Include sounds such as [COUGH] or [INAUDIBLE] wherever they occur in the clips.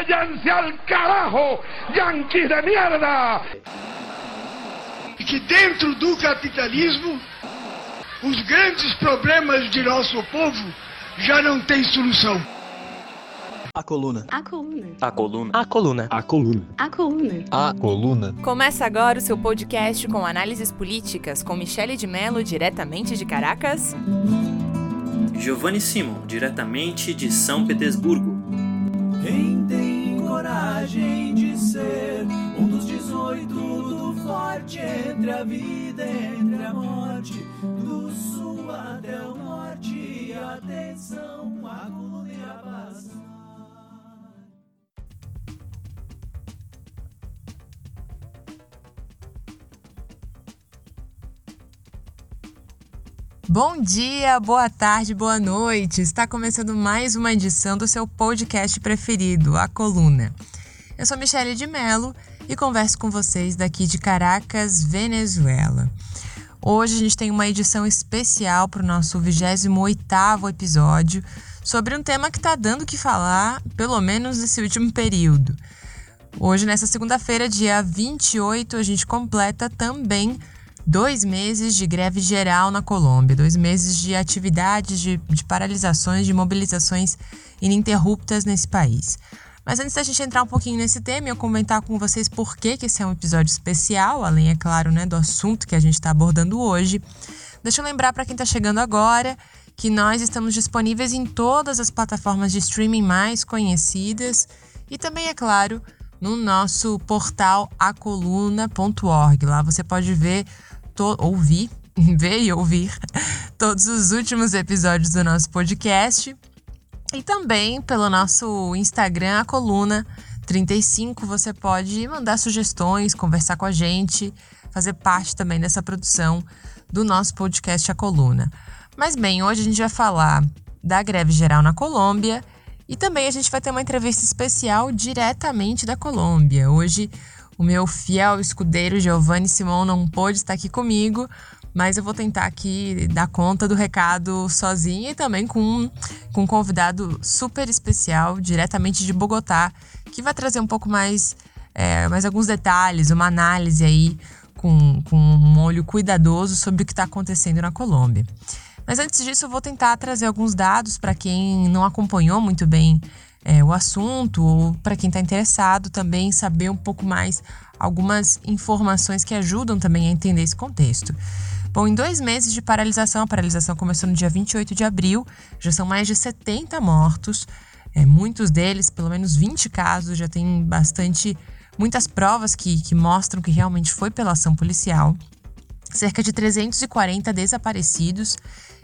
váyanse al carajo, yanquis de mierda! Que dentro do capitalismo, os grandes problemas de nosso povo já não têm solução. A coluna. A coluna. A coluna. A coluna. A coluna. A coluna. A coluna. Começa agora o seu podcast com análises políticas com Michele de Mello, diretamente de Caracas. Giovanni Simon, diretamente de São Petersburgo. Quem coragem de ser um dos 18 do forte entre a vida e entre a morte, do sul até o norte, atenção, a coluna e a paz. Bom dia, boa tarde, boa noite. Está começando mais uma edição do seu podcast preferido, A Coluna. Eu sou Michele de Mello e converso com vocês daqui de Caracas, Venezuela. Hoje a gente tem uma edição especial para o nosso 28º episódio sobre um tema que está dando o que falar, pelo menos nesse último período. Hoje, nessa segunda-feira, dia 28, a gente completa também dois meses de greve geral na Colômbia, dois meses de atividades, de, de paralisações, de mobilizações ininterruptas nesse país. Mas antes da gente entrar um pouquinho nesse tema e eu comentar com vocês por que, que esse é um episódio especial, além, é claro, né, do assunto que a gente está abordando hoje, deixa eu lembrar para quem está chegando agora que nós estamos disponíveis em todas as plataformas de streaming mais conhecidas e também, é claro, no nosso portal acoluna.org. Lá você pode ver, ouvir, [LAUGHS] ver e ouvir todos os últimos episódios do nosso podcast. E também pelo nosso Instagram, a coluna 35, você pode mandar sugestões, conversar com a gente, fazer parte também dessa produção do nosso podcast A Coluna. Mas bem, hoje a gente vai falar da greve geral na Colômbia e também a gente vai ter uma entrevista especial diretamente da Colômbia. Hoje o meu fiel escudeiro Giovanni Simon não pôde estar aqui comigo, mas eu vou tentar aqui dar conta do recado sozinha e também com, com um convidado super especial, diretamente de Bogotá, que vai trazer um pouco mais, é, mais alguns detalhes, uma análise aí com, com um olho cuidadoso sobre o que está acontecendo na Colômbia. Mas antes disso, eu vou tentar trazer alguns dados para quem não acompanhou muito bem é, o assunto ou para quem está interessado também saber um pouco mais algumas informações que ajudam também a entender esse contexto. Bom, em dois meses de paralisação, a paralisação começou no dia 28 de abril, já são mais de 70 mortos, é, muitos deles, pelo menos 20 casos, já tem bastante, muitas provas que, que mostram que realmente foi pela ação policial. Cerca de 340 desaparecidos,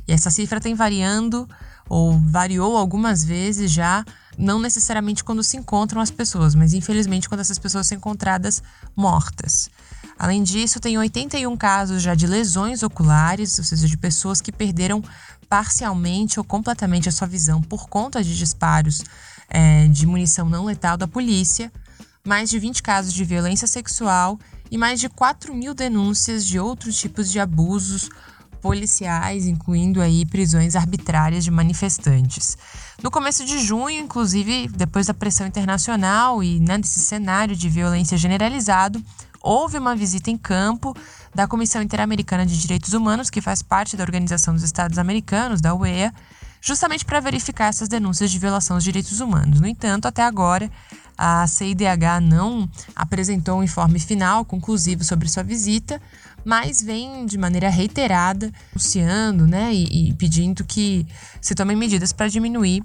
e essa cifra tem variando ou variou algumas vezes já, não necessariamente quando se encontram as pessoas, mas infelizmente quando essas pessoas são encontradas mortas. Além disso, tem 81 casos já de lesões oculares, ou seja, de pessoas que perderam parcialmente ou completamente a sua visão por conta de disparos é, de munição não letal da polícia, mais de 20 casos de violência sexual e mais de 4 mil denúncias de outros tipos de abusos policiais, incluindo aí prisões arbitrárias de manifestantes. No começo de junho, inclusive, depois da pressão internacional e né, cenário de violência generalizado, houve uma visita em campo da Comissão Interamericana de Direitos Humanos, que faz parte da Organização dos Estados Americanos, da UEA, justamente para verificar essas denúncias de violação dos direitos humanos. No entanto, até agora, a CIDH não apresentou um informe final conclusivo sobre sua visita, mas vem de maneira reiterada anunciando né, e, e pedindo que se tomem medidas para diminuir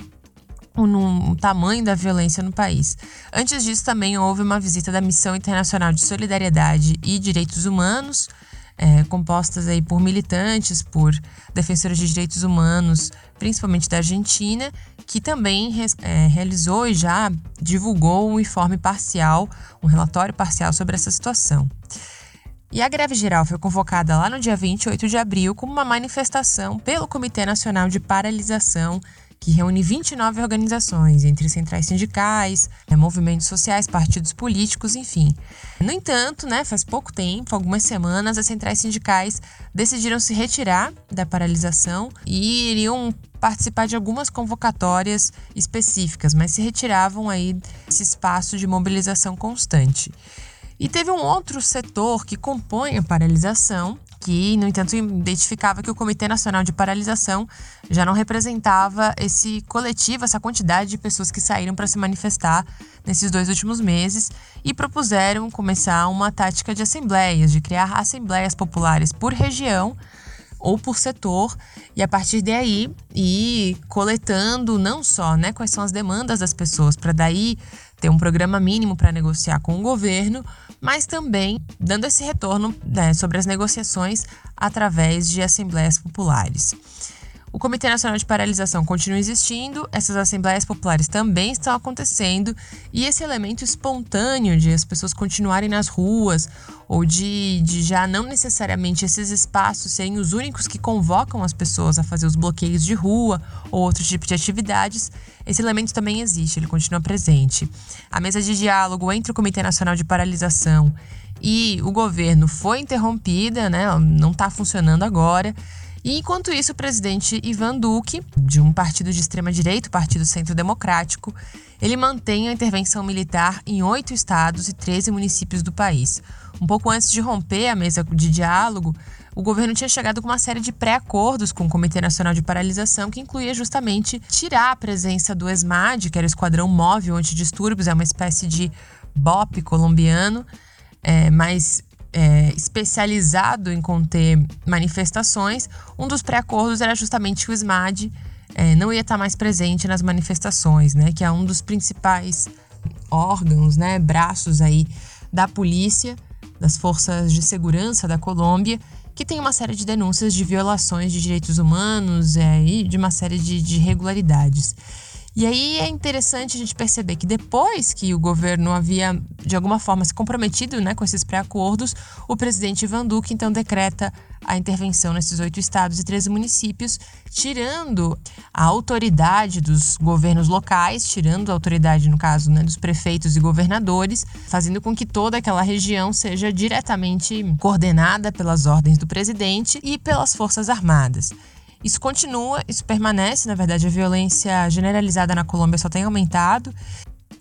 o, tamanho da violência no país. Antes disso, também houve uma visita da Missão Internacional de Solidariedade e Direitos Humanos, é, compostas aí por militantes, por defensores de direitos humanos, principalmente da Argentina, que também é, realizou e já divulgou um informe parcial, um relatório parcial sobre essa situação. E a greve geral foi convocada lá no dia 28 de abril como uma manifestação pelo Comitê Nacional de Paralisação que reúne 29 organizações, entre centrais sindicais, é, movimentos sociais, partidos políticos, enfim. No entanto, né, faz pouco tempo, algumas semanas, as centrais sindicais decidiram se retirar da paralisação e iriam participar de algumas convocatórias específicas, mas se retiravam aí desse espaço de mobilização constante. E teve um outro setor que compõe a paralisação, que, no entanto, identificava que o Comitê Nacional de Paralisação já não representava esse coletivo, essa quantidade de pessoas que saíram para se manifestar nesses dois últimos meses e propuseram começar uma tática de assembleias, de criar assembleias populares por região ou por setor. E a partir daí ir coletando não só né, quais são as demandas das pessoas para daí ter um programa mínimo para negociar com o governo, mas também dando esse retorno né, sobre as negociações através de assembleias populares. O Comitê Nacional de Paralisação continua existindo, essas assembleias populares também estão acontecendo e esse elemento espontâneo de as pessoas continuarem nas ruas ou de, de já não necessariamente esses espaços serem os únicos que convocam as pessoas a fazer os bloqueios de rua ou outro tipo de atividades, esse elemento também existe, ele continua presente. A mesa de diálogo entre o Comitê Nacional de Paralisação e o governo foi interrompida, né? não está funcionando agora. E enquanto isso, o presidente Ivan Duque, de um partido de extrema-direita, o Partido Centro Democrático, ele mantém a intervenção militar em oito estados e 13 municípios do país. Um pouco antes de romper a mesa de diálogo, o governo tinha chegado com uma série de pré-acordos com o Comitê Nacional de Paralisação, que incluía justamente tirar a presença do ESMAD, que era o Esquadrão Móvel Antidistúrbios, é uma espécie de BOP colombiano, é, mas é, especializado em conter manifestações, um dos pré-acordos era justamente que o SMAD é, não ia estar mais presente nas manifestações, né, que é um dos principais órgãos, né, braços aí da polícia, das forças de segurança da Colômbia, que tem uma série de denúncias de violações de direitos humanos é, e de uma série de, de irregularidades. E aí é interessante a gente perceber que depois que o governo havia, de alguma forma, se comprometido né, com esses pré-acordos, o presidente Ivan Duque então decreta a intervenção nesses oito estados e 13 municípios, tirando a autoridade dos governos locais, tirando a autoridade, no caso, né, dos prefeitos e governadores, fazendo com que toda aquela região seja diretamente coordenada pelas ordens do presidente e pelas Forças Armadas. Isso continua, isso permanece, na verdade, a violência generalizada na Colômbia só tem aumentado.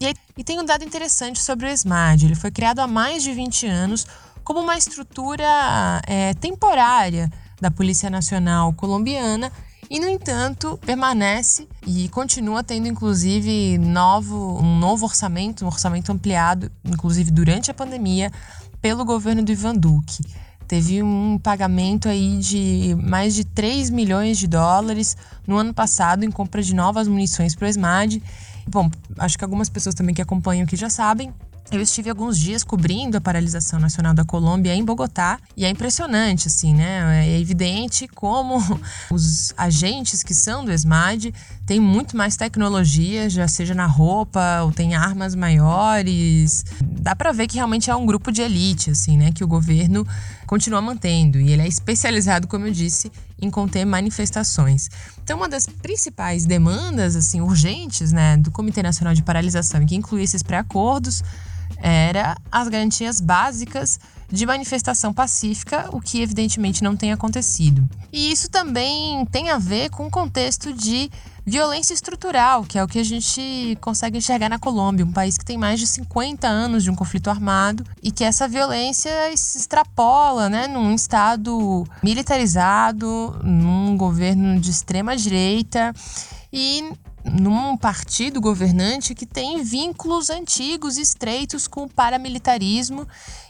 E, e tem um dado interessante sobre o ESMAD. Ele foi criado há mais de 20 anos como uma estrutura é, temporária da Polícia Nacional Colombiana e, no entanto, permanece e continua tendo, inclusive, novo, um novo orçamento, um orçamento ampliado, inclusive durante a pandemia, pelo governo do Ivan Duque teve um pagamento aí de mais de 3 milhões de dólares no ano passado em compra de novas munições para o ESMAD. Bom, acho que algumas pessoas também que acompanham aqui já sabem, eu estive alguns dias cobrindo a paralisação nacional da Colômbia em Bogotá e é impressionante, assim, né? É evidente como [LAUGHS] os agentes que são do ESMAD têm muito mais tecnologia, já seja na roupa ou tem armas maiores. Dá para ver que realmente é um grupo de elite, assim, né? Que o governo continua mantendo e ele é especializado, como eu disse, em conter manifestações. Então, uma das principais demandas, assim, urgentes, né, do Comitê Nacional de Paralisação, que inclui esses pré-acordos, era as garantias básicas de manifestação pacífica, o que evidentemente não tem acontecido. E isso também tem a ver com o contexto de violência estrutural, que é o que a gente consegue enxergar na Colômbia, um país que tem mais de 50 anos de um conflito armado e que essa violência se extrapola, né, num estado militarizado, num governo de extrema direita e num partido governante que tem vínculos antigos estreitos com o paramilitarismo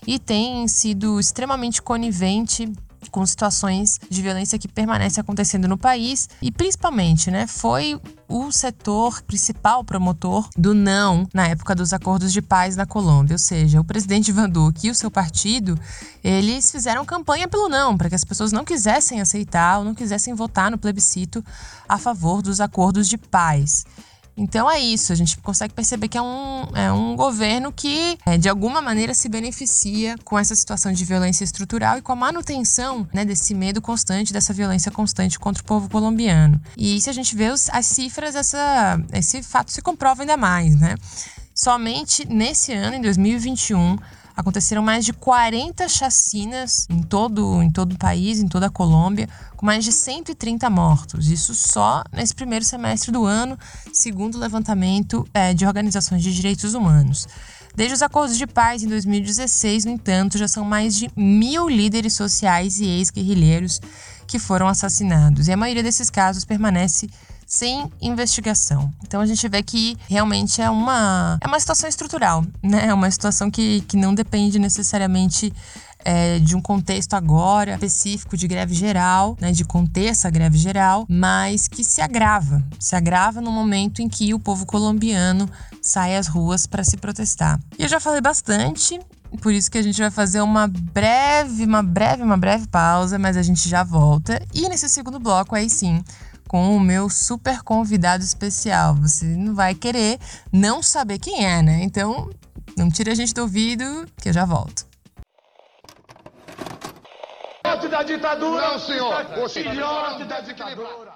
e tem sido extremamente conivente com situações de violência que permanecem acontecendo no país e principalmente, né, foi o setor principal promotor do não na época dos acordos de paz na Colômbia, ou seja, o presidente Van Duque e o seu partido, eles fizeram campanha pelo não, para que as pessoas não quisessem aceitar ou não quisessem votar no plebiscito a favor dos acordos de paz. Então é isso, a gente consegue perceber que é um, é um governo que, é, de alguma maneira, se beneficia com essa situação de violência estrutural e com a manutenção né, desse medo constante, dessa violência constante contra o povo colombiano. E se a gente vê os, as cifras, essa, esse fato se comprova ainda mais, né? Somente nesse ano, em 2021, aconteceram mais de 40 chacinas em todo, em todo o país, em toda a Colômbia, com mais de 130 mortos. Isso só nesse primeiro semestre do ano, segundo o levantamento é, de organizações de direitos humanos. Desde os acordos de paz em 2016, no entanto, já são mais de mil líderes sociais e ex-guerrilheiros que foram assassinados. E a maioria desses casos permanece sem investigação. Então a gente vê que realmente é uma, é uma situação estrutural, né? É uma situação que, que não depende necessariamente é, de um contexto agora específico de greve geral, né, de conter essa greve geral, mas que se agrava, se agrava no momento em que o povo colombiano sai às ruas para se protestar. E eu já falei bastante, por isso que a gente vai fazer uma breve, uma breve, uma breve pausa, mas a gente já volta. E nesse segundo bloco, aí sim, com o meu super convidado especial. Você não vai querer não saber quem é, né? Então, não tire a gente do ouvido, que eu já volto. Filhote da ditadura! Não, senhor! Filhote da ditadura!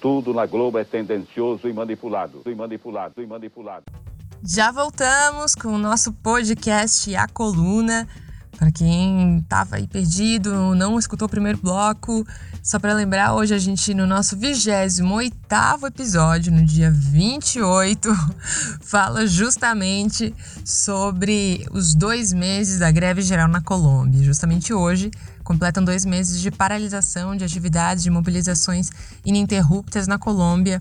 Tudo na Globo é tendencioso e manipulado. E manipulado, e manipulado. Já voltamos com o nosso podcast A Coluna. Para quem estava aí perdido, não escutou o primeiro bloco, só para lembrar, hoje a gente no nosso 28 episódio, no dia 28, [LAUGHS] fala justamente sobre os dois meses da greve geral na Colômbia. Justamente hoje completam dois meses de paralisação de atividades de mobilizações ininterruptas na Colômbia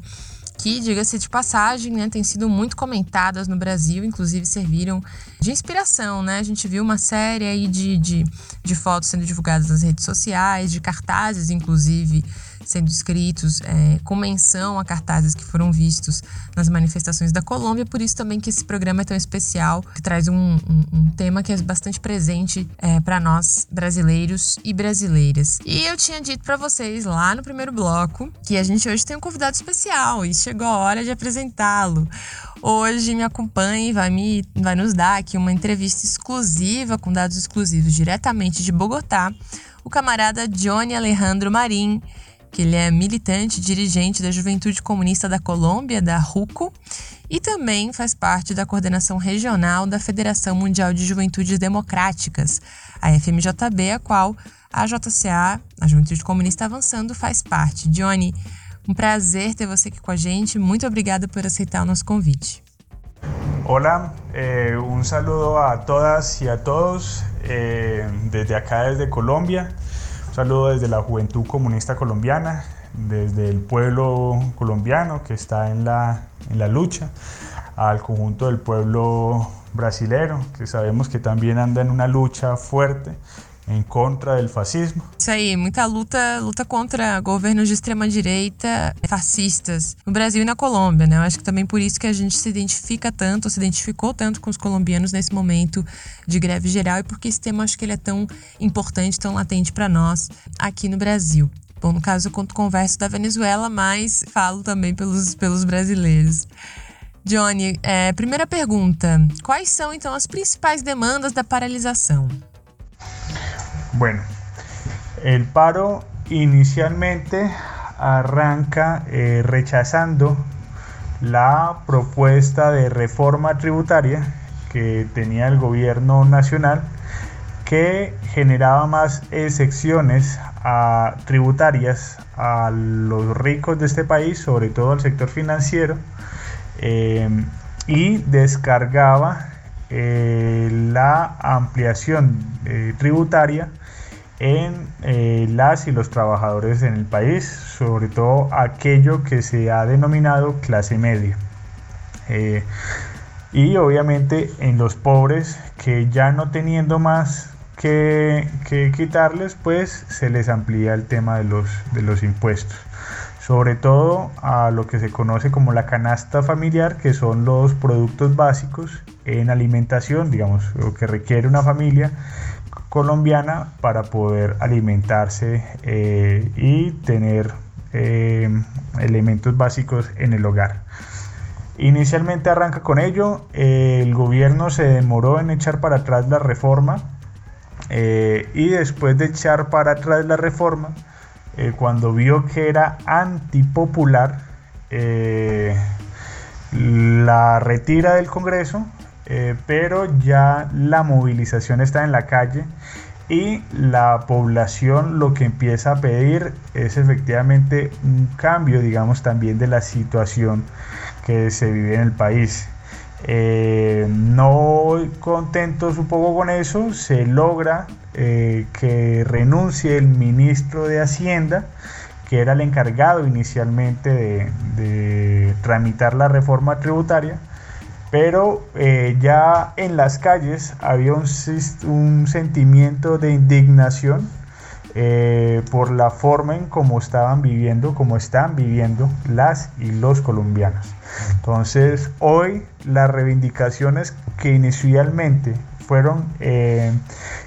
que, diga-se de passagem, né, têm sido muito comentadas no Brasil, inclusive serviram de inspiração, né? A gente viu uma série aí de, de, de fotos sendo divulgadas nas redes sociais, de cartazes, inclusive, sendo escritos é, com menção a cartazes que foram vistos nas manifestações da Colômbia. Por isso também que esse programa é tão especial, que traz um, um, um tema que é bastante presente é, para nós brasileiros e brasileiras. E eu tinha dito para vocês lá no primeiro bloco que a gente hoje tem um convidado especial e chegou a hora de apresentá-lo. Hoje me acompanha e vai, me, vai nos dar aqui uma entrevista exclusiva, com dados exclusivos diretamente de Bogotá, o camarada Johnny Alejandro Marim, que ele é militante, dirigente da Juventude Comunista da Colômbia, da RUCO, e também faz parte da coordenação regional da Federação Mundial de Juventudes Democráticas, a FMJB, a qual a JCA, a Juventude Comunista Avançando, faz parte. Johnny, um prazer ter você aqui com a gente. Muito obrigada por aceitar o nosso convite. Hola, eh, saludo a todas y a todos eh, desde acá, desde Colombia. Un saludo desde la Juventud Comunista Colombiana, desde el pueblo colombiano que está en la, en la lucha, al conjunto del pueblo brasilero, que sabemos que también anda en una lucha fuerte em contra do fascismo. Isso aí, muita luta, luta contra governos de extrema direita fascistas no Brasil e na Colômbia, né? Eu acho que também por isso que a gente se identifica tanto, se identificou tanto com os colombianos nesse momento de greve geral e porque esse tema acho que ele é tão importante, tão latente para nós aqui no Brasil. Bom, no caso eu conto converso da Venezuela, mas falo também pelos, pelos brasileiros. Johnny, é, primeira pergunta: quais são então as principais demandas da paralisação? Bueno, el paro inicialmente arranca eh, rechazando la propuesta de reforma tributaria que tenía el gobierno nacional que generaba más excepciones tributarias a los ricos de este país, sobre todo al sector financiero, eh, y descargaba eh, la ampliación tributaria en eh, las y los trabajadores en el país, sobre todo aquello que se ha denominado clase media. Eh, y obviamente en los pobres que ya no teniendo más que, quitarles, pues se les amplía el tema de los, de los impuestos. Sobre todo a lo que se conoce como la canasta familiar, que son los productos básicos en alimentación, digamos, lo que requiere una familia colombiana para poder alimentarse eh, y tener eh, elementos básicos en el hogar. Inicialmente arranca con ello, el gobierno se demoró en echar para atrás la reforma y después de echar para atrás la reforma, cuando vio que era antipopular, la retira del Congreso eh, pero ya la movilización está en la calle y la población lo que empieza a pedir es efectivamente un cambio, digamos, también de la situación que se vive en el país. Eh, no contentos un poco con eso, se logra eh, que renuncie el ministro de Hacienda, que era el encargado inicialmente de tramitar la reforma tributaria, pero eh, ya en las calles había un, sentimiento de indignación eh, por la forma en cómo estaban viviendo, cómo están viviendo las y los colombianos. Entonces, hoy las reivindicaciones que inicialmente fueron eh,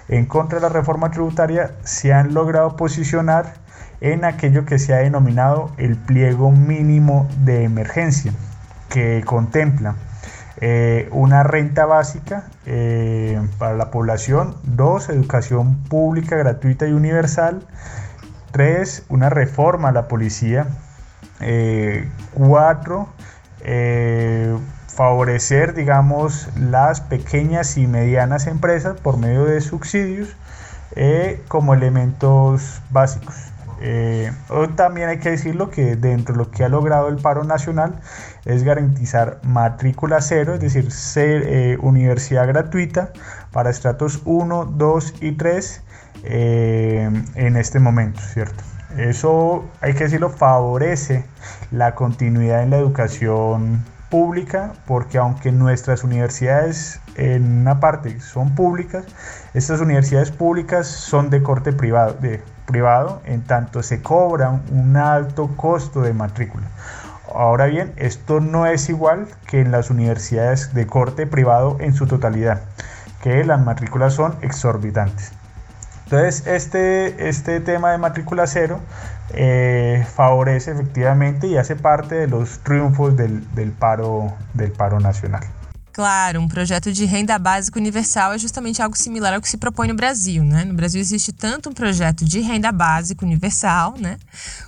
en contra de la reforma tributaria se han logrado posicionar en aquello que se ha denominado el pliego mínimo de emergencia, que contempla eh, una renta básica eh, para la población, dos, educación pública, gratuita y universal, tres, una reforma a la policía, eh, cuatro, favorecer, digamos, las pequeñas y medianas empresas por medio de subsidios como elementos básicos. Eh, también hay que decirlo que dentro de lo que ha logrado el paro nacional es garantizar matrícula cero, es decir, ser, eh, universidad gratuita para estratos 1, 2 y 3 eh, en este momento, ¿cierto? Eso, hay que decirlo, favorece la continuidad en la educación pública porque aunque nuestras universidades en una parte son públicas, estas universidades públicas son de corte privado, de privado en tanto se cobra un alto costo de matrícula. Ahora bien, esto no es igual que en las universidades de corte privado en su totalidad, que las matrículas son exorbitantes. Entonces, este, este tema de matrícula cero eh, favorece efectivamente y hace parte de los triunfos del, del, paro, del paro nacional. Claro, um projeto de renda básica universal é justamente algo similar ao que se propõe no Brasil, né? No Brasil existe tanto um projeto de renda básica universal, né?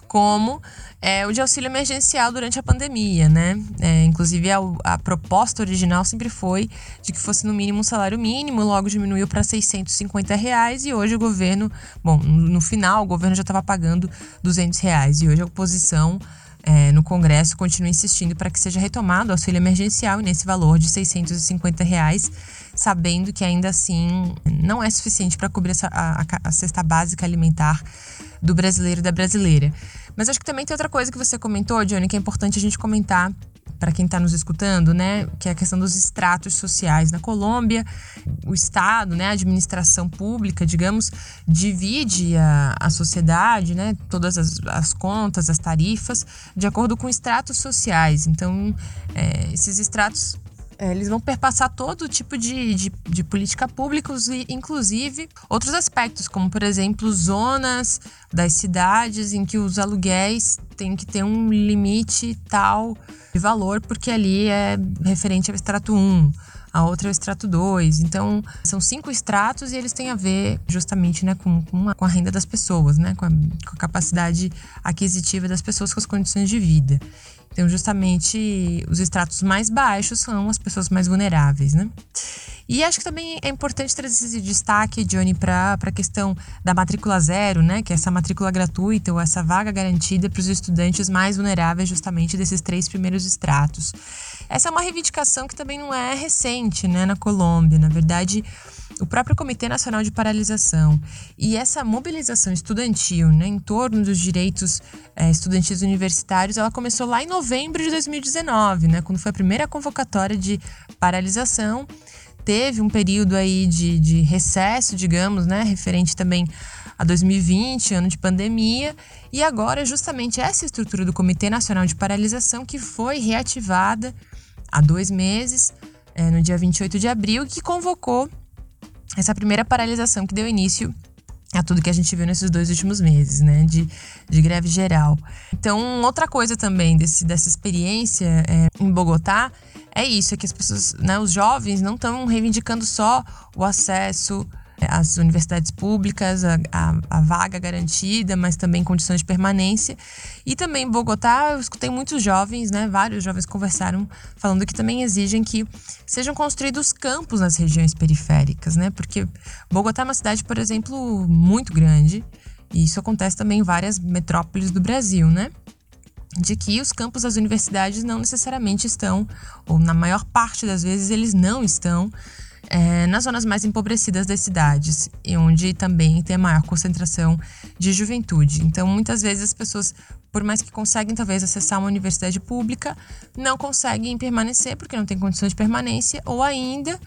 Como é, o de auxílio emergencial durante a pandemia, né? É, inclusive, a, a, proposta original sempre foi de que fosse no mínimo um salário mínimo, logo diminuiu para 650 reais e hoje o governo, bom, no final o governo já estava pagando 200 reais e hoje a oposição é, no Congresso continua insistindo para que seja retomado o auxílio emergencial nesse valor de 650 reais, sabendo que ainda assim não é suficiente para cobrir essa, a, a cesta básica alimentar do brasileiro e da brasileira. Mas acho que também tem outra coisa que você comentou, Johnny, que é importante a gente comentar para quem está nos escutando, né, que é a questão dos estratos sociais na Colômbia. O Estado, né, a administração pública, digamos, divide a, a sociedade, né, todas as, as contas, as tarifas, de acordo com estratos sociais. Então, é, esses estratos é, eles vão perpassar todo tipo de, de, de, política pública, inclusive outros aspectos, como, por exemplo, zonas das cidades em que os aluguéis têm que ter um limite tal de valor, porque ali é referente ao extrato 1 a outra é o extrato 2. Então, são cinco extratos e eles têm a ver justamente né, com, com, a, com a renda das pessoas, né, com a, com a capacidade aquisitiva das pessoas, com as condições de vida. Então, justamente, os estratos mais baixos são as pessoas mais vulneráveis, né? E acho que também é importante trazer esse destaque, Johnny, para a questão da matrícula zero, né? Que é essa matrícula gratuita ou essa vaga garantida para os estudantes mais vulneráveis, justamente desses três primeiros estratos. Essa é uma reivindicação que também não é recente, né, na Colômbia. Na verdade, o próprio Comitê Nacional de Paralisação e essa mobilização estudantil né, em torno dos direitos é, estudantis universitários, ela começou lá em novembro de 2019, né, quando foi a primeira convocatória de paralisação. Teve um período aí de, de recesso, digamos, né, referente também a 2020, ano de pandemia, e agora justamente essa estrutura do Comitê Nacional de Paralisação que foi reativada há dois meses, é, no dia 28 de abril, que convocou essa primeira paralisação que deu início a tudo que a gente viu nesses dois últimos meses, né, de, de greve geral. Então, outra coisa também desse, dessa experiência é, em Bogotá é isso, é que as pessoas, né, os jovens não estão reivindicando só o acesso as universidades públicas, a, a, a, vaga garantida, mas também condições de permanência. E também em Bogotá, eu escutei muitos jovens, né, vários jovens conversaram falando que também exigem que sejam construídos campos nas regiões periféricas, né? Porque Bogotá é uma cidade, por exemplo, muito grande, e isso acontece também em várias metrópoles do Brasil, né? de que os campos das universidades não necessariamente estão, ou na maior parte das vezes eles não estão é, nas zonas mais empobrecidas das cidades e onde também tem a maior concentração de juventude. Então, muitas vezes as pessoas, por mais que conseguem talvez acessar uma universidade pública, não conseguem permanecer porque não tem condições de permanência ou ainda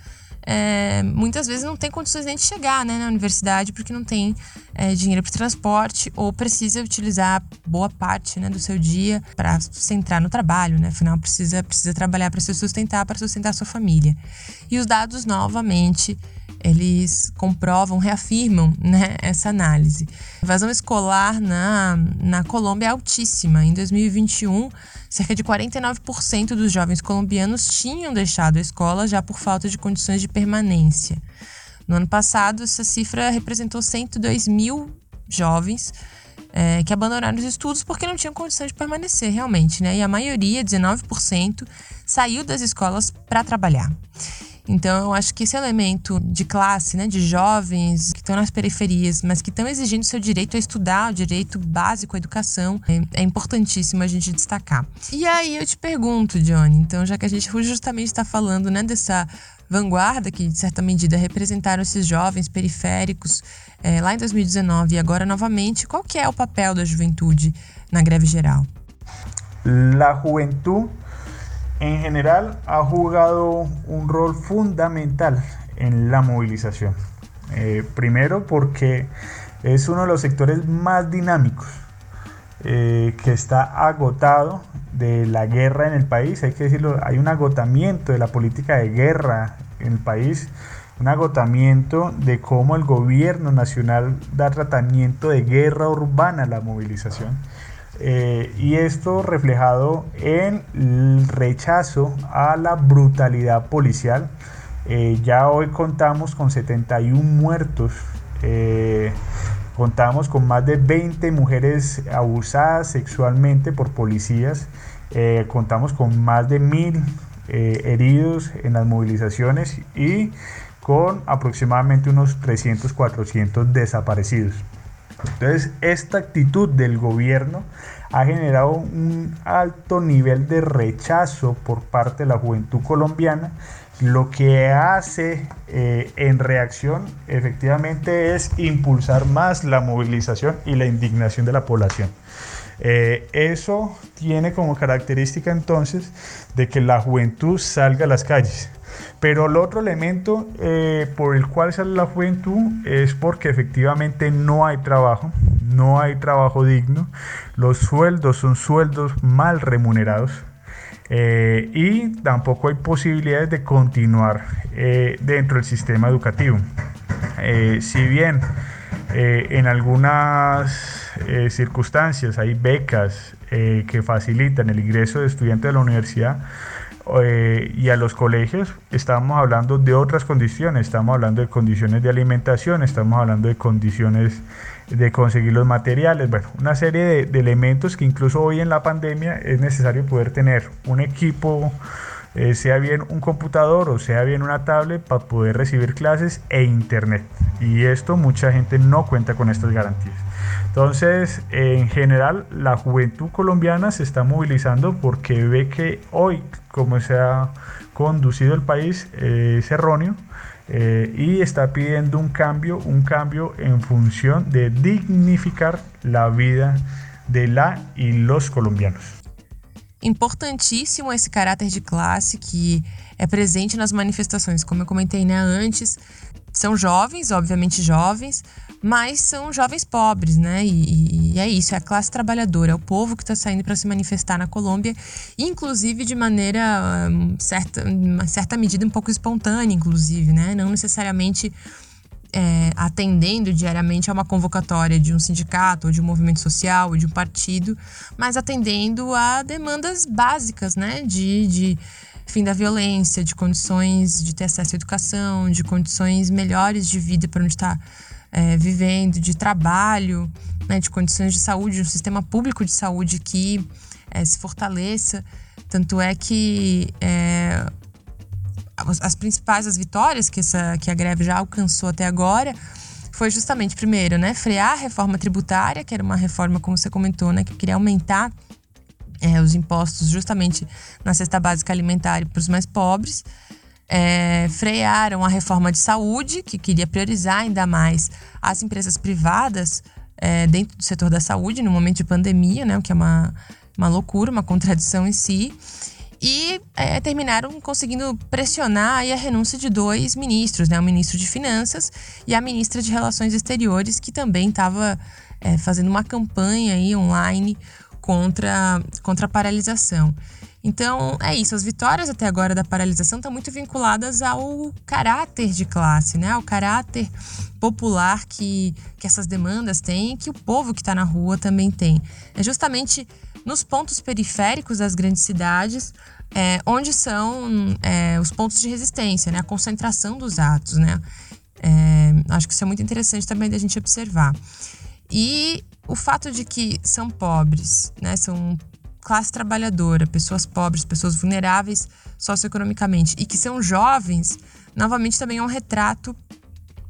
é, muitas vezes não tem condições nem de chegar né, na universidade porque não tem é, dinheiro para transporte ou precisa utilizar boa parte né, do seu dia para se entrar no trabalho, né? Afinal, precisa, precisa trabalhar para se sustentar, para sustentar sua família. E os dados, novamente, eles comprovam, reafirmam né, essa análise. A evasão escolar na, na Colômbia é altíssima. Em 2021, cerca de 49% dos jovens colombianos tinham deixado a escola já por falta de condições de permanência. No ano passado, essa cifra representou 102 mil jovens é, que abandonaram os estudos porque não tinham condições de permanecer realmente, né? E a maioria, 19%, saiu das escolas para trabalhar. Então, eu acho que esse elemento de classe, né, de jovens que estão nas periferias, mas que estão exigindo seu direito a estudar, o direito básico à educação, é, é importantíssimo a gente destacar. E aí eu te pergunto, Johnny, então, já que a gente justamente está falando, né, dessa vanguarda que, de certa medida, representaram esses jovens periféricos é, lá em 2019 e agora novamente, qual que é o papel da juventude na greve geral? La juventud en general ha jugado un rol fundamental en la movilización. Eh, primero porque es uno de los sectores más dinámicos, eh, que está agotado de la guerra en el país. Hay que decirlo, hay un agotamiento de la política de guerra en el país, un agotamiento de cómo el gobierno nacional da tratamiento de guerra urbana a la movilización. Eh, y esto reflejado en el rechazo a la brutalidad policial. Eh, ya hoy contamos con 71 muertos, eh, contamos con más de 20 mujeres abusadas sexualmente por policías, contamos con más de mil heridos en las movilizaciones y con aproximadamente unos 300, 400 desaparecidos. Entonces, esta actitud del gobierno ha generado un alto nivel de rechazo por parte de la juventud colombiana, lo que hace eh, en reacción efectivamente es impulsar más la movilización y la indignación de la población. Eh, eso tiene como característica entonces de que la juventud salga a las calles. Pero el otro elemento eh, por el cual sale la juventud es porque efectivamente no hay trabajo, no hay trabajo digno, los sueldos son sueldos mal remunerados eh, y tampoco hay posibilidades de continuar dentro del sistema educativo. si bien en algunas circunstancias hay becas que facilitan el ingreso de estudiantes de la universidad, eh, y a los colegios, estamos hablando de otras condiciones, estamos hablando de condiciones de alimentación, estamos hablando de condiciones de conseguir los materiales, bueno, una serie de, elementos que incluso hoy en la pandemia es necesario poder tener un equipo, eh, sea bien un computador o sea bien una tablet para poder recibir clases e internet. Y esto mucha gente no cuenta con estas garantías. Entonces, en general, la juventud colombiana se está movilizando porque ve que hoy, como se ha conducido el país, eh, es erróneo eh, y está pidiendo un cambio, un cambio en función de dignificar la vida de la y los colombianos. Importantíssimo esse caráter de classe que é presente nas manifestações, como eu comentei né, antes. São jovens, obviamente jovens, mas são jovens pobres, né? E, e, é isso, é a classe trabalhadora, é o povo que está saindo para se manifestar na Colômbia, inclusive de maneira hum, certa, uma certa medida um pouco espontânea, inclusive, né? Não necessariamente é, atendendo diariamente a uma convocatória de um sindicato, ou de um movimento social, ou de um partido, mas atendendo a demandas básicas, né? De, de fim da violência, de condições de ter acesso à educação, de condições melhores de vida para onde está é, vivendo, de trabalho, né, de condições de saúde, de um sistema público de saúde que é, se fortaleça. Tanto é que é, as principais as vitórias que, essa, que a greve já alcançou até agora foi justamente, primeiro, né, frear a reforma tributária, que era uma reforma, como você comentou, né, que queria aumentar é, os impostos justamente na cesta básica alimentar para os mais pobres. É, frearam a reforma de saúde, que queria priorizar ainda mais as empresas privadas é, dentro do setor da saúde no momento de pandemia, né, o que é uma, uma loucura, uma contradição em si. E é, terminaram conseguindo pressionar a renúncia de dois ministros, né, o ministro de Finanças e a ministra de Relações Exteriores, que também estava é, fazendo uma campanha aí online contra, contra a paralisação. Então, é isso. As vitórias até agora da paralisação estão muito vinculadas ao caráter de classe, né? Ao caráter popular que, que essas demandas têm e que o povo que está na rua também tem. É justamente nos pontos periféricos das grandes cidades, é, onde são é, os pontos de resistência, né? A concentração dos atos, né? É, acho que isso é muito interessante também da gente observar. E o fato de que são pobres, né, são classe trabalhadora, pessoas pobres, pessoas vulneráveis socioeconomicamente e que são jovens, novamente também é um retrato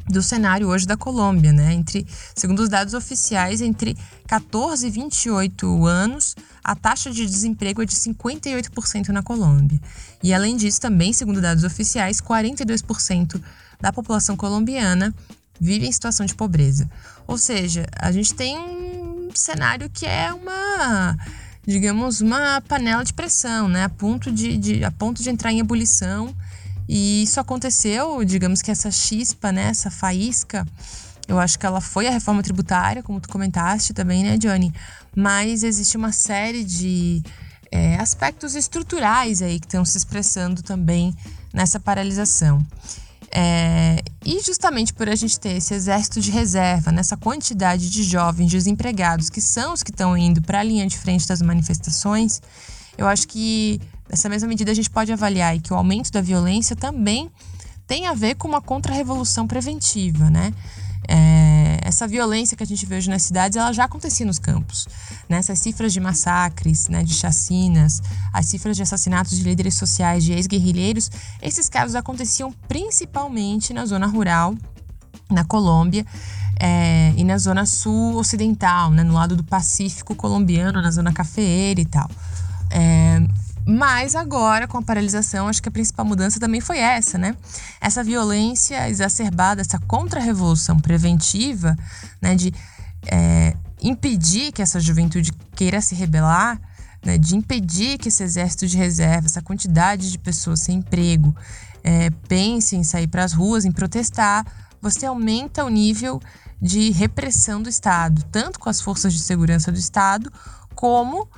do cenário hoje da Colômbia, né? Entre, segundo os dados oficiais, entre 14 e 28 anos, a taxa de desemprego é de 58% na Colômbia. E além disso, também, segundo dados oficiais, 42% da população colombiana vive em situação de pobreza. Ou seja, a gente tem um cenário que é uma, digamos, uma panela de pressão, né? A ponto de, de, a ponto de entrar em ebulição. E isso aconteceu, digamos que essa chispa, né? Essa faísca, eu acho que ela foi a reforma tributária, como tu comentaste também, né, Johnny? Mas existe uma série de é, aspectos estruturais aí que estão se expressando também nessa paralisação. É, e justamente por a gente ter esse exército de reserva, nessa quantidade de jovens desempregados, que são os que estão indo para a linha de frente das manifestações, eu acho que nessa mesma medida a gente pode avaliar que o aumento da violência também tem a ver com uma contra-revolução preventiva, né? É, essa violência que a gente vê hoje nas cidades, ela já acontecia nos campos. Né? Essas cifras de massacres, né, de chacinas, as cifras de assassinatos de líderes sociais, de ex-guerrilheiros, esses casos aconteciam principalmente na zona rural, na Colômbia, é, e na zona sul ocidental, né, no lado do Pacífico colombiano, na zona cafeeira e tal. É, mas agora, com a paralisação, acho que a principal mudança também foi essa, né? Essa violência exacerbada, essa contra-revolução preventiva, né? De é, impedir que essa juventude queira se rebelar, né? De impedir que esse exército de reserva, essa quantidade de pessoas sem emprego, é, pense em sair para as ruas, em protestar, você aumenta o nível de repressão do Estado, tanto com as forças de segurança do Estado, como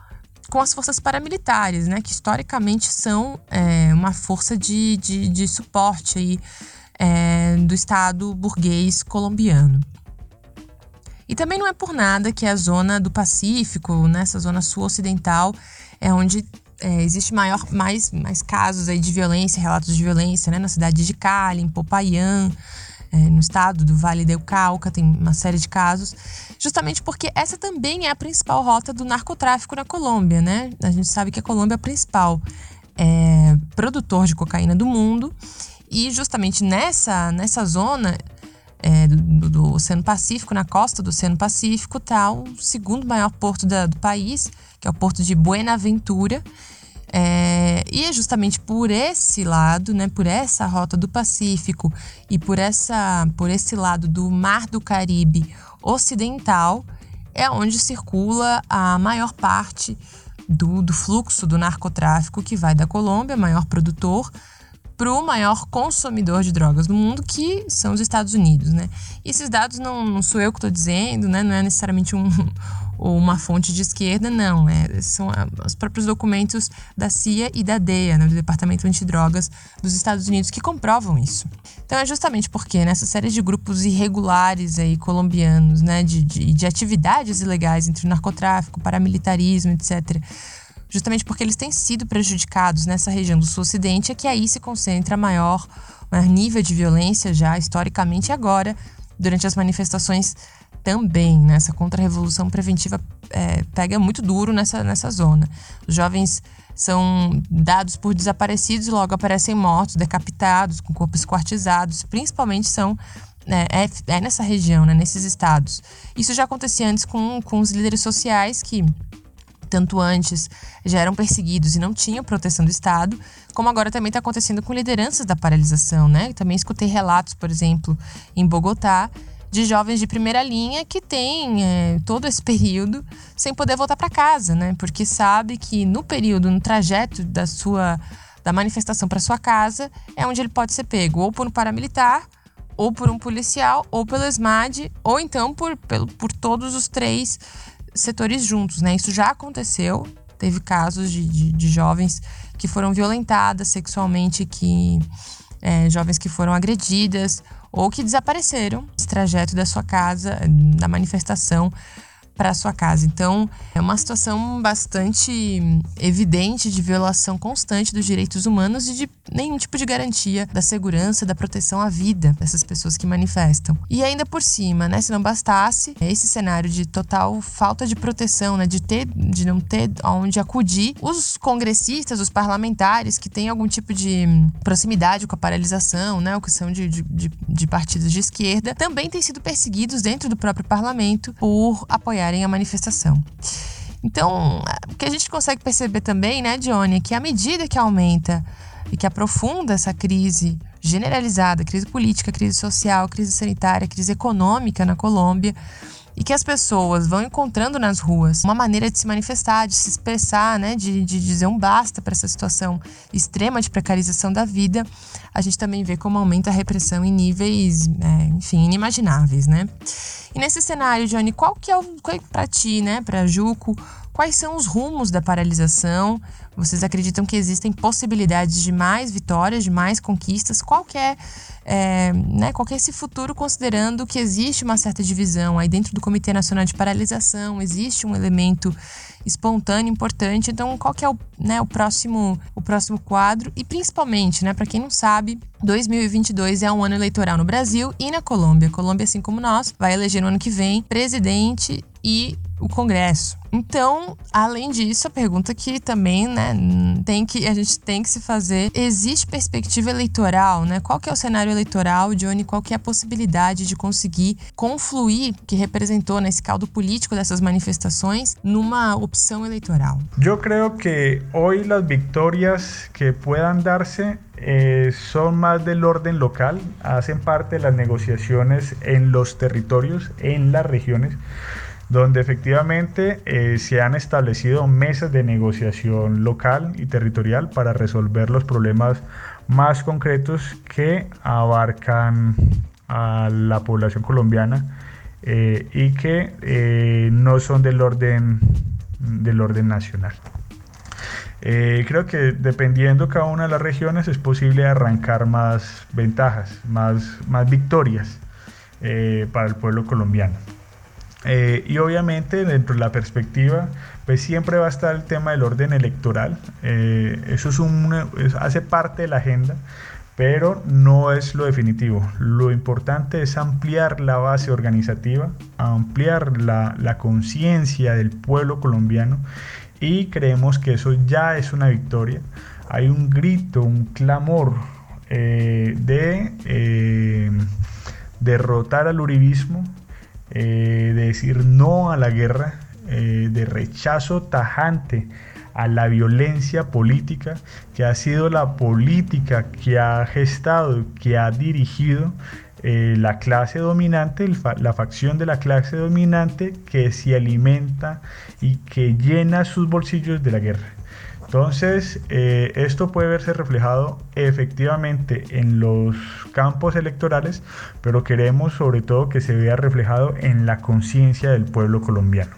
com as forças paramilitares, né, que historicamente são é, uma força de, de, de suporte aí, é, do Estado burguês colombiano. E também não é por nada que a zona do Pacífico, nessa né, zona sul-ocidental, é onde é, existe maior, mais, mais casos aí de violência, relatos de violência, né, na cidade de Cali, em Popayán, é, no estado do Vale do Cauca, tem uma série de casos, justamente porque essa também é a principal rota do narcotráfico na Colômbia, né? A gente sabe que a Colômbia é o principal é, produtor de cocaína do mundo e justamente nessa, nessa zona é, do, do, Oceano Pacífico, na costa do Oceano Pacífico, está o segundo maior porto da, do país, que é o porto de Buenaventura, é, e é justamente por esse lado, né, por essa rota do Pacífico e por, essa, por esse lado do Mar do Caribe Ocidental, é onde circula a maior parte do, do fluxo do narcotráfico que vai da Colômbia, maior produtor, para o maior consumidor de drogas do mundo, que são os Estados Unidos, né? E esses dados não, não sou eu que estou dizendo, né? Não é necessariamente um, ou uma fonte de esquerda, não. É, são os próprios documentos da CIA e da DEA, né, do Departamento Antidrogas dos Estados Unidos, que comprovam isso. Então é justamente porque nessa série de grupos irregulares aí, colombianos, né, de, de, de atividades ilegais entre narcotráfico, paramilitarismo, etc., justamente porque eles têm sido prejudicados nessa região do sul-ocidente, é que aí se concentra maior, maior nível de violência já historicamente e agora, durante as manifestações também, né? Essa contra-revolução preventiva é, pega muito duro nessa, nessa zona. Os jovens são dados por desaparecidos e logo aparecem mortos, decapitados, com corpos quartizados, principalmente são né, é, é, nessa região, né, nesses estados. Isso já acontecia antes com, com os líderes sociais que tanto antes já eram perseguidos e não tinham proteção do Estado, como agora também está acontecendo com lideranças da paralisação, né? Também escutei relatos, por exemplo, em Bogotá, de jovens de primeira linha que têm é, todo esse período sem poder voltar para casa, né? Porque sabe que no período, no trajeto da sua da manifestação para sua casa, é onde ele pode ser pego ou por um paramilitar, ou por um policial, ou pelo SMAD, ou então por, pelo, por todos os três setores juntos, né? Isso já aconteceu. Teve casos de, de, de jovens que foram violentadas sexualmente, que é, jovens que foram agredidas ou que desapareceram esse trajeto da sua casa, da manifestação para sua casa. Então, é uma situação bastante evidente de violação constante dos direitos humanos e de nenhum tipo de garantia da segurança, da proteção à vida dessas pessoas que manifestam. E ainda por cima, né, se não bastasse esse cenário de total falta de proteção, né, de ter de não ter aonde acudir, os congressistas, os parlamentares que têm algum tipo de proximidade com a paralisação, né, ou que são de, de, de partidos de esquerda, também têm sido perseguidos dentro do próprio parlamento por apoiarem a manifestação. Então, o que a gente consegue perceber também, né, Johnny, é que à medida que aumenta e que aprofunda essa crise generalizada, crise política, crise social, crise sanitária, crise econômica na Colômbia, e que as pessoas vão encontrando nas ruas uma maneira de se manifestar, de se expressar, né, de, de dizer um basta para essa situação extrema de precarização da vida, a gente também vê como aumenta a repressão em níveis, é, enfim, inimagináveis, né? E nesse cenário, Johnny, qual que é o para ti, né, para Juco, quais são os rumos da paralisação? Vocês acreditam que existem possibilidades de mais vitórias, de mais conquistas? Qual é, é, né, qual é esse futuro considerando que existe uma certa divisão aí dentro do Comitê Nacional de Paralisação, existe um elemento espontâneo, importante. Então, qual que é o, né, o próximo o próximo quadro? E principalmente, né, para quem não sabe, 2022 é um ano eleitoral no Brasil e na Colômbia. A Colômbia, assim como nós, vai eleger no ano que vem presidente e o Congresso. Então, além disso, a pergunta que também, né, tem que a gente tem que se fazer, existe perspectiva eleitoral, né? Qual que é o cenário eleitoral, Johnny? Qual que é a possibilidade de conseguir confluir, que representou nesse caldo político dessas manifestações, numa opção eleitoral? Eu creio que hoje as vitórias que puedan darse eh, son más del orden local, hacen parte de las negociaciones en los territorios, en las regiones. Donde efectivamente eh, se han establecido mesas de negociación local y territorial para resolver los problemas más concretos que abarcan a la población colombiana eh, y que eh, no son del orden, del orden nacional. creo que dependiendo cada una de las regiones es posible arrancar más ventajas, más, más victorias para el pueblo colombiano. Eh, y obviamente dentro de la perspectiva, pues siempre va a estar el tema del orden electoral. Eh, eso es un, hace parte de la agenda, pero no es lo definitivo. Lo importante es ampliar la base organizativa, ampliar la, la conciencia del pueblo colombiano y creemos que eso ya es una victoria. Hay un grito, un clamor eh, de derrotar al uribismo, eh, de decir no a la guerra, eh, de rechazo tajante a la violencia política, que ha sido la política que ha gestado, que ha dirigido eh, la clase dominante, la facción de la clase dominante que se alimenta y que llena sus bolsillos de la guerra. Entonces, eh, esto puede verse reflejado efectivamente en los campos electorales, pero queremos sobre todo que se vea reflejado en la conciencia del pueblo colombiano.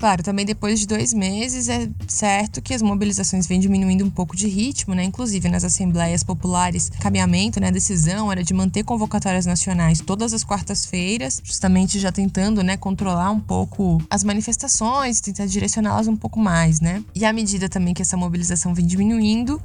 Claro, também depois de dois meses é certo que as mobilizações vêm diminuindo um pouco de ritmo, né? Inclusive nas assembleias populares, caminhamento, né? Decisão era de manter convocatórias nacionais todas as quartas-feiras, justamente já tentando, né, controlar um pouco as manifestações, tentar direcioná-las um pouco mais, né? E à medida também que essa mobilização vem diminuindo,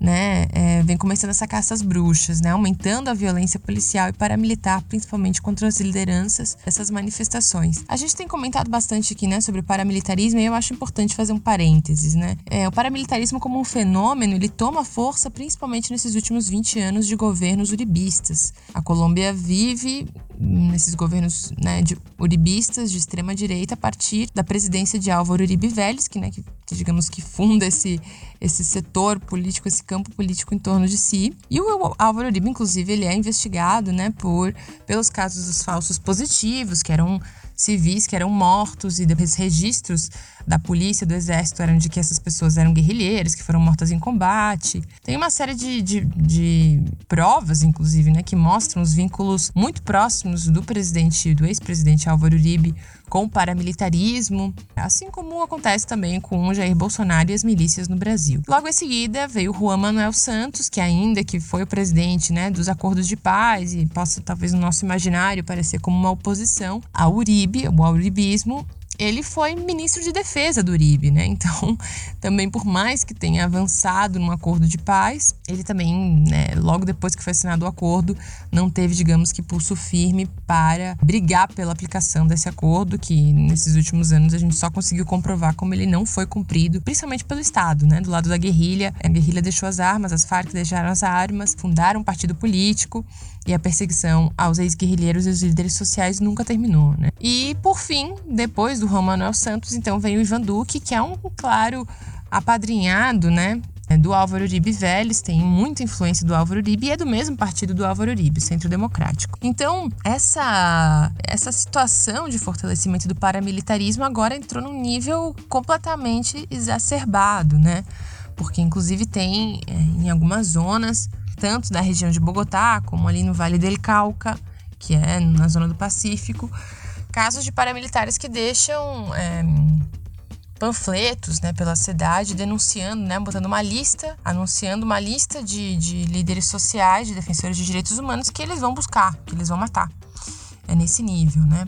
né, é, vem começando essa caça às bruxas, né, aumentando a violência policial e paramilitar, principalmente contra as lideranças dessas manifestações. A gente tem comentado bastante aqui, né, sobre o paramilitarismo e eu acho importante fazer um parênteses, né. É, o paramilitarismo como um fenômeno, ele toma força principalmente nesses últimos 20 anos de governos uribistas. A Colômbia vive nesses governos né, de uribistas de extrema direita a partir da presidência de Álvaro Uribe Vélez, que, né, que, que, digamos que funda esse, esse setor político, esse campo político em torno de si. E o Álvaro Uribe, inclusive, ele é investigado né, por, pelos casos dos falsos positivos, que eram civis que eram mortos e depois registros da polícia, do exército eram de que essas pessoas eram guerrilheiras, que foram mortas em combate. Tem uma série de, de, de provas, inclusive, né, que mostram os vínculos muito próximos do presidente, do ex-presidente Álvaro Uribe com o paramilitarismo, assim como acontece também com Jair Bolsonaro e as milícias no Brasil. Logo em seguida veio Juan Manuel Santos, que ainda que foi o presidente né, dos acordos de paz e possa talvez no nosso imaginário parecer como uma oposição ao Uribe, ao uribismo, ele foi ministro de defesa do Uribe, né? Então, [LAUGHS] também por mais que tenha avançado num acordo de paz, ele também, né, logo depois que foi assinado o acordo, não teve, digamos que, pulso firme para brigar pela aplicação desse acordo, que nesses últimos anos a gente só conseguiu comprovar como ele não foi cumprido, principalmente pelo Estado, né? Do lado da guerrilha, a guerrilha deixou as armas, as Farc deixaram as armas, fundaram um partido político e a perseguição aos ex-guerrilheiros e os líderes sociais nunca terminou, né? E, por fim, depois do Juan Manuel Santos, então vem o Ivan Duque, que é um claro apadrinhado, né? Do Álvaro Uribe Vélez, tem muita influência do Álvaro Uribe e é do mesmo partido do Álvaro Uribe, Centro Democrático. Então, essa, essa situação de fortalecimento do paramilitarismo agora entrou num nível completamente exacerbado, né? Porque, inclusive, tem é, em algumas zonas tanto da região de Bogotá, como ali no Vale del Cauca, que é na zona do Pacífico, casos de paramilitares que deixam é, panfletos né, pela cidade denunciando, né, botando uma lista, anunciando uma lista de, de líderes sociais, de defensores de direitos humanos que eles vão buscar, que eles vão matar. É nesse nível, né?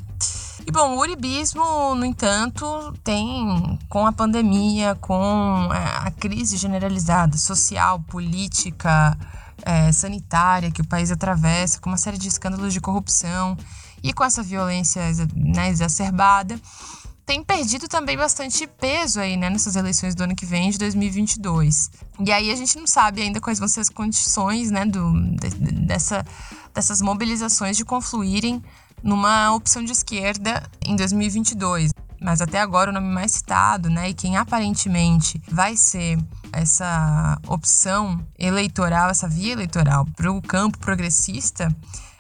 E bom, o uribismo, no entanto, tem com a pandemia, com é, a crise generalizada, social, política, é, sanitária que o país atravessa, com uma série de escândalos de corrupção e com essa violência né, exacerbada, tem perdido também bastante peso aí, né, nessas eleições do ano que vem, de 2022. E aí a gente não sabe ainda quais vão ser as condições, né, do, de, dessa, dessas mobilizações de confluírem numa opção de esquerda em 2022. Mas até agora o nome mais citado, né, e quem aparentemente vai ser essa opção eleitoral, essa via eleitoral para o campo progressista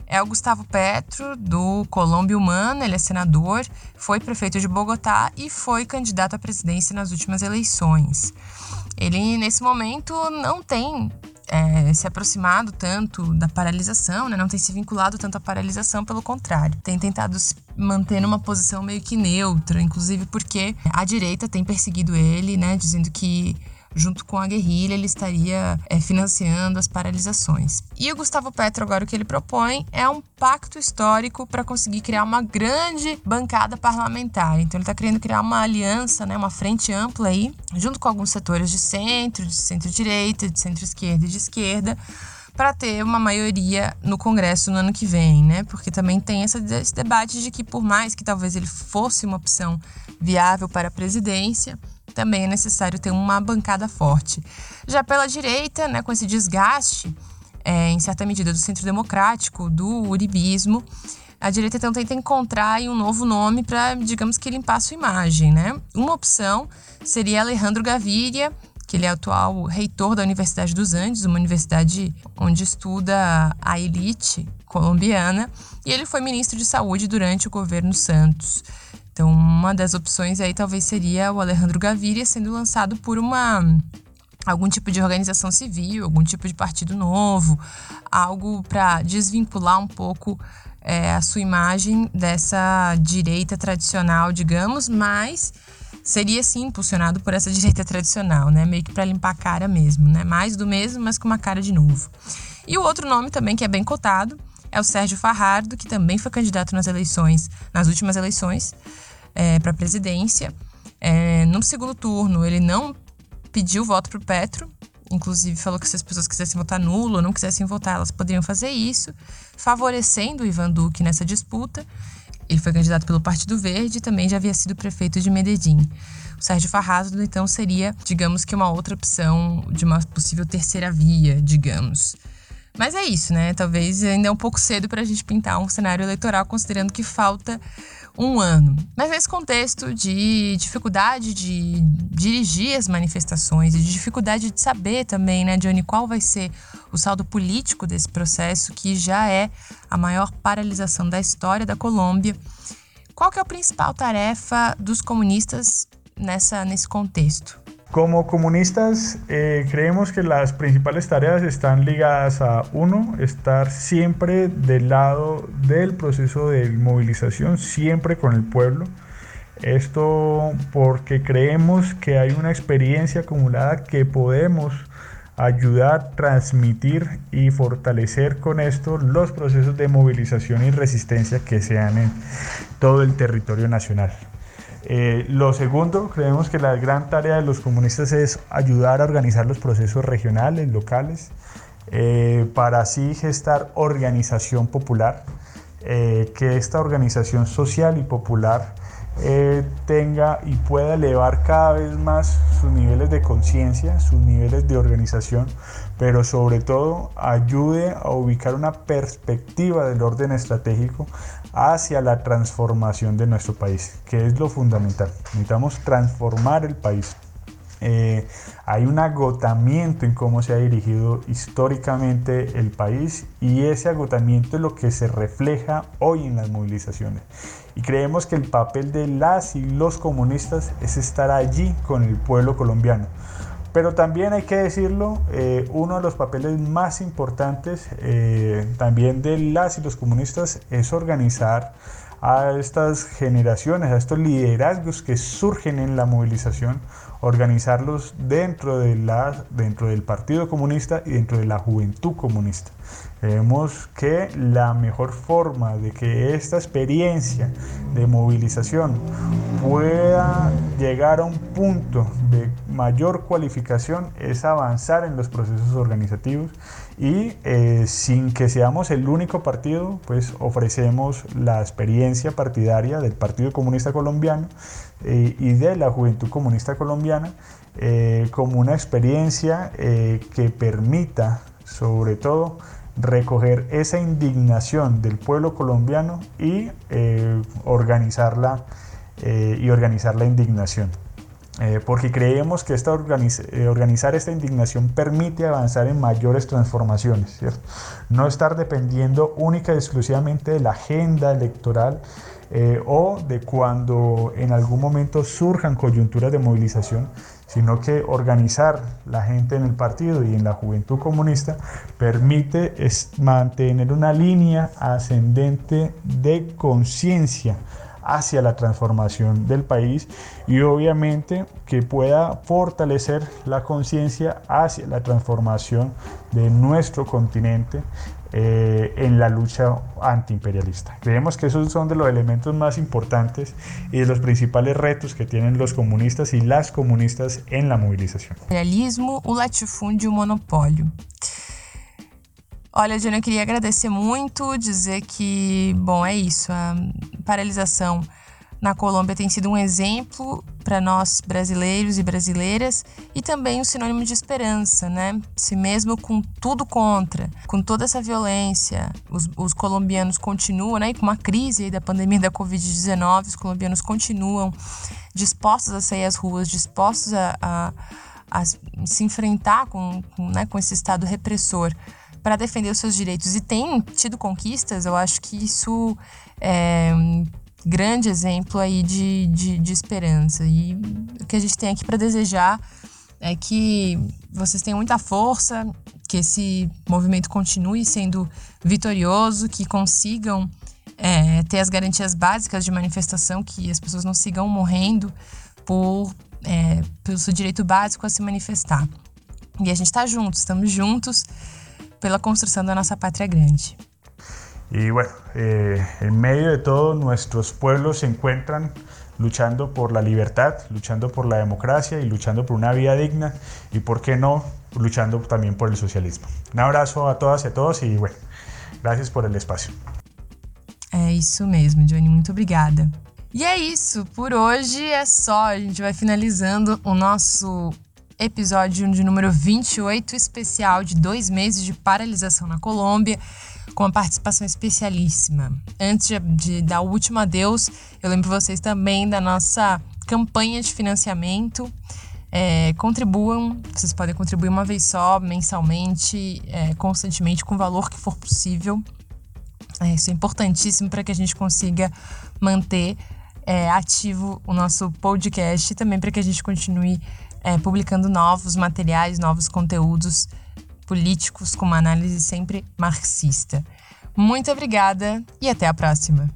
é o Gustavo Petro, do Colômbia Humana, ele é senador, foi prefeito de Bogotá e foi candidato à presidência nas últimas eleições. Ele, nesse momento, não tem é, se aproximado tanto da paralisação, né? não tem se vinculado tanto à paralisação, pelo contrário, tem tentado se manter numa posição meio que neutra, inclusive porque a direita tem perseguido ele, né? dizendo que junto com a guerrilha, ele estaria é, financiando as paralisações. E o Gustavo Petro, agora, o que ele propõe é um pacto histórico para conseguir criar uma grande bancada parlamentar. Então, ele está querendo criar uma aliança, né, uma frente ampla aí, junto com alguns setores de centro, de centro-direita, de centro-esquerda e de esquerda para ter uma maioria no Congresso no ano que vem, né? Porque também tem essa, esse debate de que, por mais que talvez ele fosse uma opção viável para a presidência, também é necessário ter uma bancada forte. Já pela direita, né, com esse desgaste, é, em certa medida, do centro democrático, do uribismo, a direita então tenta encontrar um novo nome para, digamos que, limpar sua imagem. Né? Uma opção seria Alejandro Gaviria, que ele é atual reitor da Universidade dos Andes, uma universidade onde estuda a elite colombiana, e ele foi ministro de Saúde durante o governo Santos. Então, uma das opções aí talvez seria o Alejandro Gaviria sendo lançado por uma algum tipo de organização civil, algum tipo de partido novo, algo para desvincular um pouco é, a sua imagem dessa direita tradicional, digamos, mas seria sim impulsionado por essa direita tradicional, né? Meio que para limpar a cara mesmo, né? Mais do mesmo, mas com uma cara de novo. E o outro nome também que é bem cotado é o Sérgio Farrardo, que também foi candidato nas eleições, nas últimas eleições é, para a presidência. É, no segundo turno, ele não pediu voto para o Petro, inclusive falou que se as pessoas quisessem votar nulo ou não quisessem votar, elas poderiam fazer isso, favorecendo o Ivan Duque nessa disputa. Ele foi candidato pelo Partido Verde e também já havia sido prefeito de Medellín. O Sérgio Farrado, então, seria, digamos que, uma outra opção de uma possível terceira via, digamos. Mas é isso, né? Talvez ainda é um pouco cedo para a gente pintar um cenário eleitoral, considerando que falta um ano. Mas nesse contexto de dificuldade de dirigir as manifestações e de dificuldade de saber também, né, Johnny, qual vai ser o saldo político desse processo, que já é a maior paralisação da história da Colômbia, qual que é a principal tarefa dos comunistas nessa, nesse contexto? Como comunistas, eh, creemos que las principales tareas están ligadas a, uno, estar siempre del lado del proceso de movilización, siempre con el pueblo. Esto porque creemos que hay una experiencia acumulada que podemos ayudar, transmitir y fortalecer con esto los procesos de movilización y resistencia que se dan en todo el territorio nacional. Eh, lo segundo, creemos que la gran tarea de los comunistas es ayudar a organizar los procesos regionales, locales, eh, para así gestar organización popular, eh, que esta organización social y popular tenga y pueda elevar cada vez más sus niveles de conciencia, sus niveles de organización, pero sobre todo ayude a ubicar una perspectiva del orden estratégico hacia la transformación de nuestro país, que es lo fundamental. Necesitamos transformar el país. Eh, hay un agotamiento en cómo se ha dirigido históricamente el país y ese agotamiento es lo que se refleja hoy en las movilizaciones. Y creemos que el papel de las y los comunistas es estar allí con el pueblo colombiano. Pero también hay que decirlo, eh, uno de los papeles más importantes eh, también de las y los comunistas es organizar a estas generaciones, a estos liderazgos que surgen en la movilización, organizarlos dentro, de la, dentro del Partido Comunista y dentro de la Juventud Comunista. Creemos que la mejor forma de que esta experiencia de movilización pueda llegar a un punto de mayor cualificación es avanzar en los procesos organizativos y eh, sin que seamos el único partido, pues ofrecemos la experiencia partidaria del Partido Comunista Colombiano eh, y de la Juventud Comunista Colombiana eh, como una experiencia que permita sobre todo recoger esa indignación del pueblo colombiano y eh, organizarla eh, y organizar la indignación. Eh, porque creemos que esta organizar esta indignación permite avanzar en mayores transformaciones, no estar dependiendo única y exclusivamente de la agenda electoral o de cuando en algún momento surjan coyunturas de movilización, sino que organizar la gente en el partido y en la juventud comunista permite mantener una línea ascendente de conciencia hacia la transformación del país y obviamente que pueda fortalecer la conciencia hacia la transformación de nuestro continente eh, en la lucha antiimperialista. Creemos que esos son de los elementos más importantes y de los principales retos que tienen los comunistas y las comunistas en la movilización. Realismo, o latifúndio, o monopólio. Olha, Jana, eu queria agradecer muito, dizer que, bom, é isso, a paralisação na Colômbia tem sido um exemplo para nós brasileiros e brasileiras e também um sinônimo de esperança, né? Se mesmo com tudo contra, com toda essa violência, os, os colombianos continuam, né? E com uma crise da pandemia da Covid-19, os colombianos continuam dispostos a sair às ruas, dispostos a, a, a se enfrentar com, com, né, com esse Estado repressor para defender os seus direitos e tem tido conquistas, eu acho que isso é grande exemplo aí de, de, de esperança. E o que a gente tem aqui para desejar é que vocês tenham muita força, que esse movimento continue sendo vitorioso, que consigam é, ter as garantias básicas de manifestação, que as pessoas não sigam morrendo por, é, pelo seu direito básico a se manifestar. E a gente está juntos, estamos juntos pela construção da nossa pátria grande. Y bueno, eh, en medio de todo nuestros pueblos se encuentran luchando por la libertad, luchando por la democracia y luchando por una vida digna y, por qué no, luchando también por el socialismo. Un abraço a todas e a todos e, bueno, gracias por el espaço. É isso mesmo, Johnny, muito obrigada. E é isso, por hoje é só. A gente vai finalizando o nosso episódio de número 28, especial de dois meses de paralisação na Colômbia, com a participação especialíssima. Antes de, de dar o último adeus, eu lembro vocês também da nossa campanha de financiamento. É, contribuam, vocês podem contribuir uma vez só, mensalmente, é, constantemente, com o valor que for possível. É, isso é importantíssimo para que a gente consiga manter é, ativo o nosso podcast e também para que a gente continue é, publicando novos materiais, novos conteúdos políticos com uma análise sempre marxista. Muito obrigada e até a próxima!